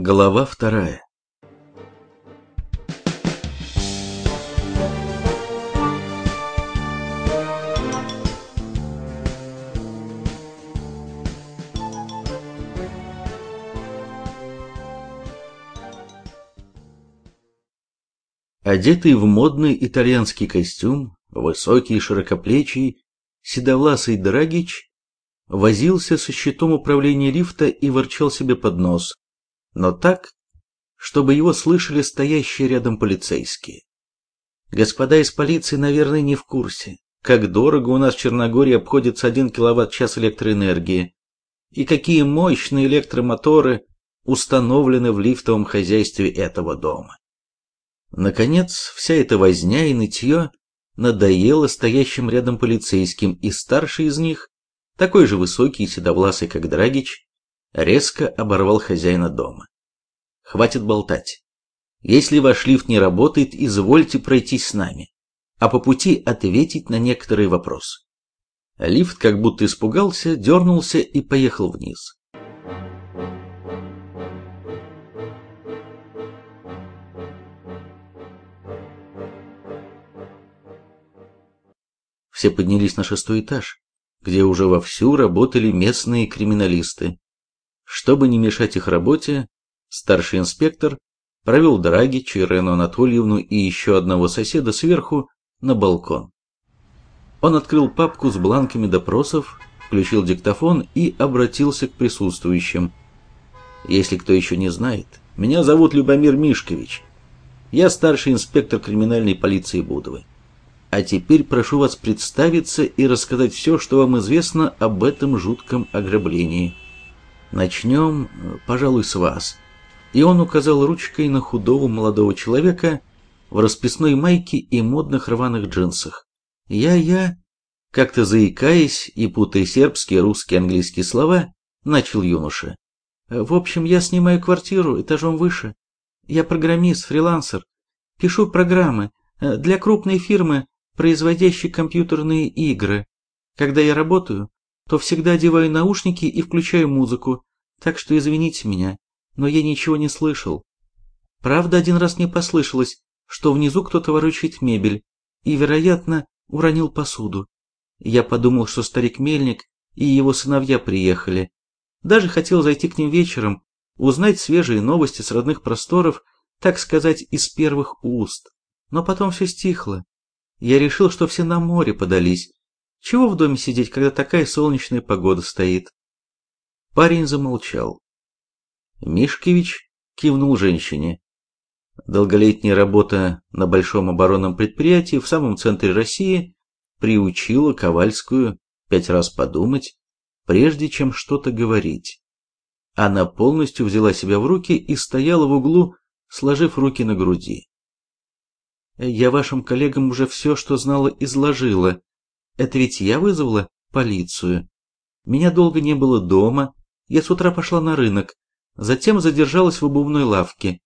Глава вторая. Одетый в модный итальянский костюм, высокий и широкоплечий, седовласый Драгич возился со щитом управления лифта и ворчал себе под нос, но так, чтобы его слышали стоящие рядом полицейские. Господа из полиции, наверное, не в курсе, как дорого у нас в Черногории обходится 1 киловатт-час электроэнергии и какие мощные электромоторы установлены в лифтовом хозяйстве этого дома. Наконец, вся эта возня и нытье надоело стоящим рядом полицейским, и старший из них, такой же высокий и седовласый, как Драгич, резко оборвал хозяина дома. «Хватит болтать. Если ваш лифт не работает, извольте пройтись с нами, а по пути ответить на некоторые вопросы». Лифт как будто испугался, дернулся и поехал вниз. Все поднялись на шестой этаж, где уже вовсю работали местные криминалисты. Чтобы не мешать их работе, старший инспектор провел Драги, Чирену Анатольевну и еще одного соседа сверху на балкон. Он открыл папку с бланками допросов, включил диктофон и обратился к присутствующим. «Если кто еще не знает, меня зовут Любомир Мишкович. Я старший инспектор криминальной полиции Будовой. А теперь прошу вас представиться и рассказать все, что вам известно об этом жутком ограблении. Начнем, пожалуй, с вас. И он указал ручкой на худого молодого человека в расписной майке и модных рваных джинсах. Я-я, как-то заикаясь и путая сербские, русские, английские слова, начал юноша. В общем, я снимаю квартиру этажом выше. Я программист, фрилансер. Пишу программы для крупной фирмы производящий компьютерные игры. Когда я работаю, то всегда одеваю наушники и включаю музыку, так что извините меня, но я ничего не слышал. Правда, один раз мне послышалось, что внизу кто-то ворочает мебель и, вероятно, уронил посуду. Я подумал, что старик Мельник и его сыновья приехали. Даже хотел зайти к ним вечером, узнать свежие новости с родных просторов, так сказать, из первых уст. Но потом все стихло. Я решил, что все на море подались. Чего в доме сидеть, когда такая солнечная погода стоит? Парень замолчал. Мишкевич кивнул женщине. Долголетняя работа на большом оборонном предприятии в самом центре России приучила Ковальскую пять раз подумать, прежде чем что-то говорить. Она полностью взяла себя в руки и стояла в углу, сложив руки на груди. Я вашим коллегам уже все, что знала, изложила. Это ведь я вызвала полицию. Меня долго не было дома. Я с утра пошла на рынок. Затем задержалась в обувной лавке.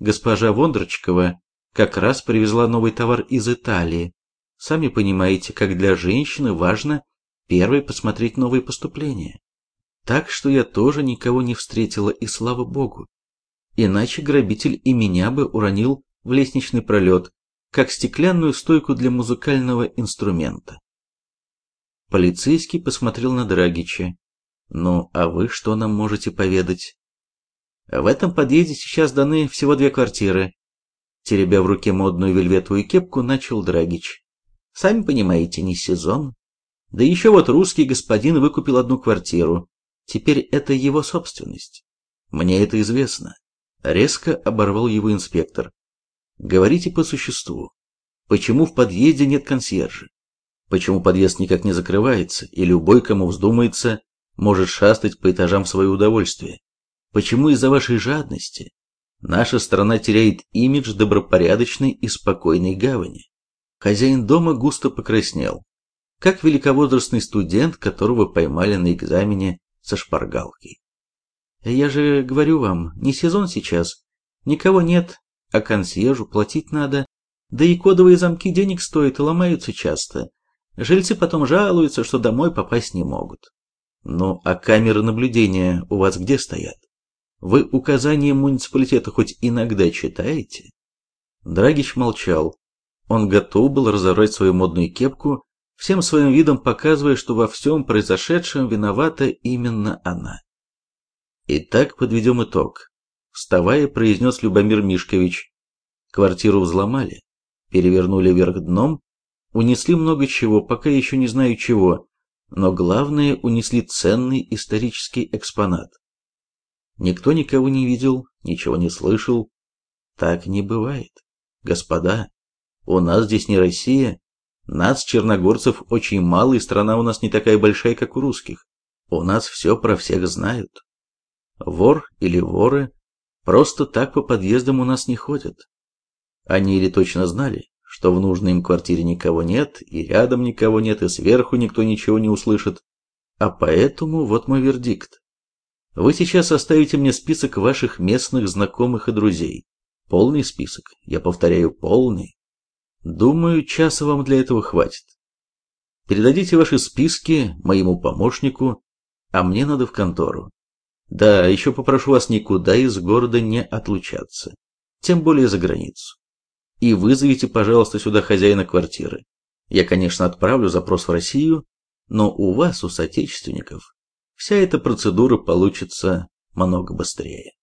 Госпожа Вондрочкова как раз привезла новый товар из Италии. Сами понимаете, как для женщины важно первой посмотреть новые поступления. Так что я тоже никого не встретила, и слава богу. Иначе грабитель и меня бы уронил в лестничный пролет, как стеклянную стойку для музыкального инструмента. Полицейский посмотрел на Драгича. «Ну, а вы что нам можете поведать?» «В этом подъезде сейчас даны всего две квартиры». Теребя в руке модную вельветовую кепку, начал Драгич. «Сами понимаете, не сезон. Да еще вот русский господин выкупил одну квартиру. Теперь это его собственность. Мне это известно». Резко оборвал его инспектор. Говорите по существу. Почему в подъезде нет консьержа? Почему подъезд никак не закрывается, и любой, кому вздумается, может шастать по этажам в свое удовольствие? Почему из-за вашей жадности наша страна теряет имидж добропорядочной и спокойной гавани? Хозяин дома густо покраснел, как великовозрастный студент, которого поймали на экзамене со шпаргалкой. Я же говорю вам, не сезон сейчас, никого нет, а консьержу платить надо. Да и кодовые замки денег стоят и ломаются часто. Жильцы потом жалуются, что домой попасть не могут. Ну, а камеры наблюдения у вас где стоят? Вы указания муниципалитета хоть иногда читаете? Драгич молчал. Он готов был разорвать свою модную кепку, всем своим видом показывая, что во всем произошедшем виновата именно она. Итак, подведем итог. Вставая, произнес Любомир Мишкович. Квартиру взломали, перевернули вверх дном, унесли много чего, пока еще не знаю чего, но главное, унесли ценный исторический экспонат. Никто никого не видел, ничего не слышал. Так не бывает. Господа, у нас здесь не Россия. Нас, черногорцев, очень мало, и страна у нас не такая большая, как у русских. У нас все про всех знают. Вор или воры просто так по подъездам у нас не ходят. Они или точно знали, что в нужной им квартире никого нет, и рядом никого нет, и сверху никто ничего не услышит. А поэтому вот мой вердикт. Вы сейчас оставите мне список ваших местных знакомых и друзей. Полный список, я повторяю, полный. Думаю, часа вам для этого хватит. Передадите ваши списки моему помощнику, а мне надо в контору. Да, еще попрошу вас никуда из города не отлучаться, тем более за границу. И вызовите, пожалуйста, сюда хозяина квартиры. Я, конечно, отправлю запрос в Россию, но у вас, у соотечественников, вся эта процедура получится много быстрее.